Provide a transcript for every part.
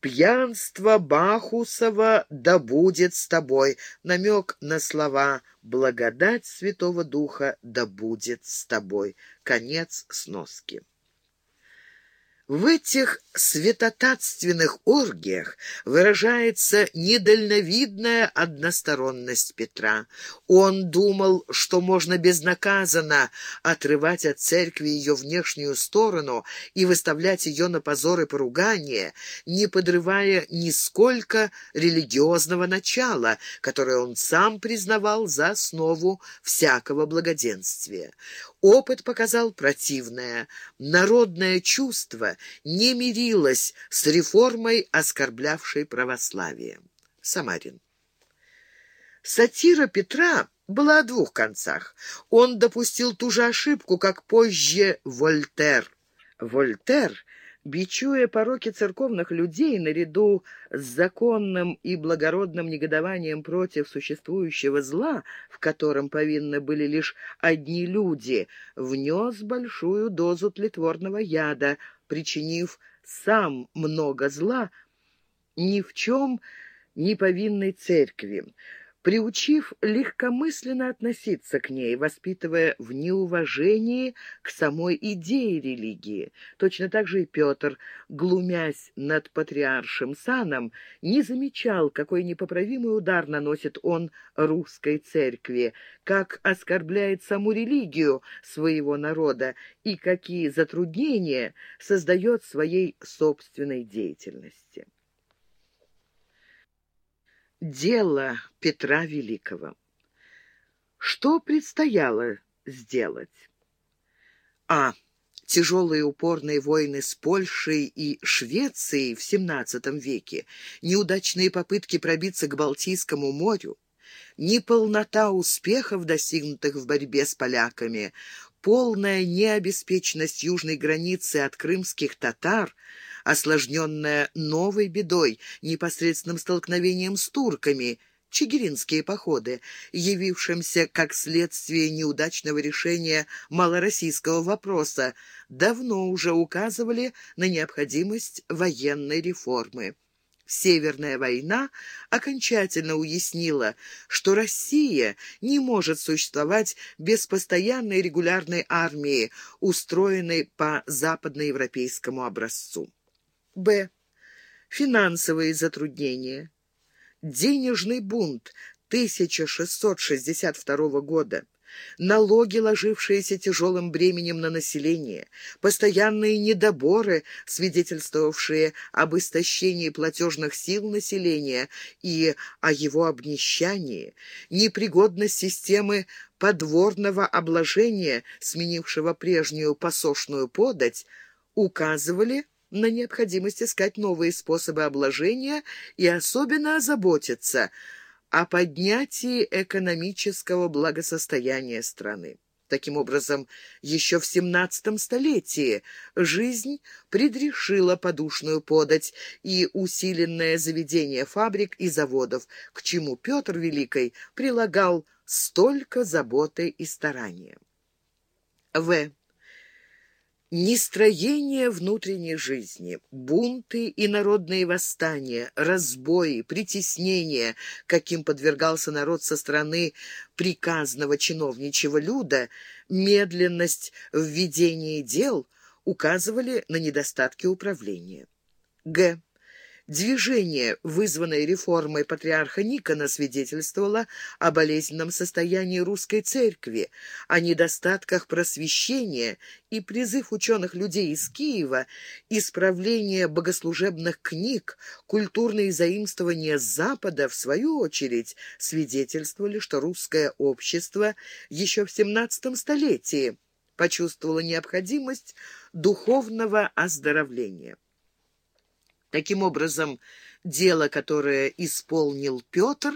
Пьянство Бахусова да будет с тобой. Намек на слова «Благодать Святого Духа да будет с тобой». Конец сноски. В этих святотатственных оргиях выражается недальновидная односторонность Петра. Он думал, что можно безнаказанно отрывать от церкви ее внешнюю сторону и выставлять ее на позор и поругание, не подрывая нисколько религиозного начала, которое он сам признавал за основу всякого благоденствия. Опыт показал противное. Народное чувство не мирилось с реформой, оскорблявшей православие. Самарин. Сатира Петра была о двух концах. Он допустил ту же ошибку, как позже Вольтер. Вольтер бичуя пороки церковных людей наряду с законным и благородным негодованием против существующего зла, в котором повинны были лишь одни люди, внес большую дозу тлетворного яда, причинив сам много зла ни в чем не повинной церкви приучив легкомысленно относиться к ней, воспитывая в неуважении к самой идее религии. Точно так же и Петр, глумясь над патриаршим саном, не замечал, какой непоправимый удар наносит он русской церкви, как оскорбляет саму религию своего народа и какие затруднения создает своей собственной деятельности. Дело Петра Великого. Что предстояло сделать? А. Тяжелые упорные войны с Польшей и Швецией в XVII веке, неудачные попытки пробиться к Балтийскому морю, неполнота успехов, достигнутых в борьбе с поляками, полная необеспеченность южной границы от крымских татар – осложненная новой бедой, непосредственным столкновением с турками, чигиринские походы, явившимся как следствие неудачного решения малороссийского вопроса, давно уже указывали на необходимость военной реформы. Северная война окончательно уяснила, что Россия не может существовать без постоянной регулярной армии, устроенной по западноевропейскому образцу. Б. Финансовые затруднения. Денежный бунт 1662 года. Налоги, ложившиеся тяжелым бременем на население, постоянные недоборы, свидетельствовавшие об истощении платежных сил населения и о его обнищании, непригодность системы подворного обложения, сменившего прежнюю посошную подать, указывали на необходимость искать новые способы обложения и особенно озаботиться о поднятии экономического благосостояния страны. Таким образом, еще в XVII столетии жизнь предрешила подушную подать и усиленное заведение фабрик и заводов, к чему Петр Великий прилагал столько заботы и старания. В. Нестроение внутренней жизни, бунты и народные восстания, разбои, притеснения, каким подвергался народ со стороны приказного чиновничьего люда, медленность в ведении дел указывали на недостатки управления. Г. Движение, вызванное реформой патриарха Никона, свидетельствовало о болезненном состоянии русской церкви, о недостатках просвещения и призыв ученых людей из Киева, исправление богослужебных книг, культурные заимствования Запада, в свою очередь, свидетельствовали, что русское общество еще в XVII столетии почувствовало необходимость духовного оздоровления. Таким образом, дело, которое исполнил Петр,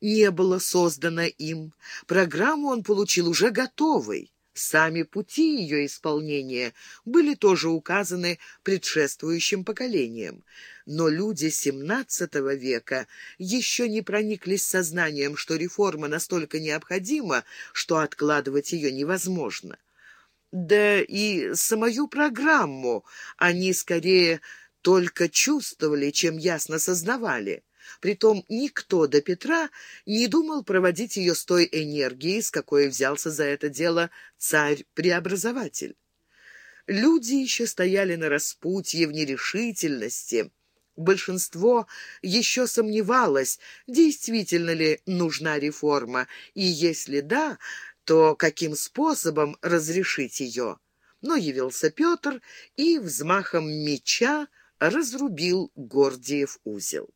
не было создано им. Программу он получил уже готовой. Сами пути ее исполнения были тоже указаны предшествующим поколениям. Но люди XVII века еще не прониклись сознанием, что реформа настолько необходима, что откладывать ее невозможно. Да и самую программу они скорее только чувствовали, чем ясно сознавали. Притом никто до Петра не думал проводить ее с той энергией, с какой взялся за это дело царь-преобразователь. Люди еще стояли на распутье в нерешительности. Большинство еще сомневалось, действительно ли нужна реформа, и если да, то каким способом разрешить ее. Но явился Петр и взмахом меча разрубил Гордиев узел.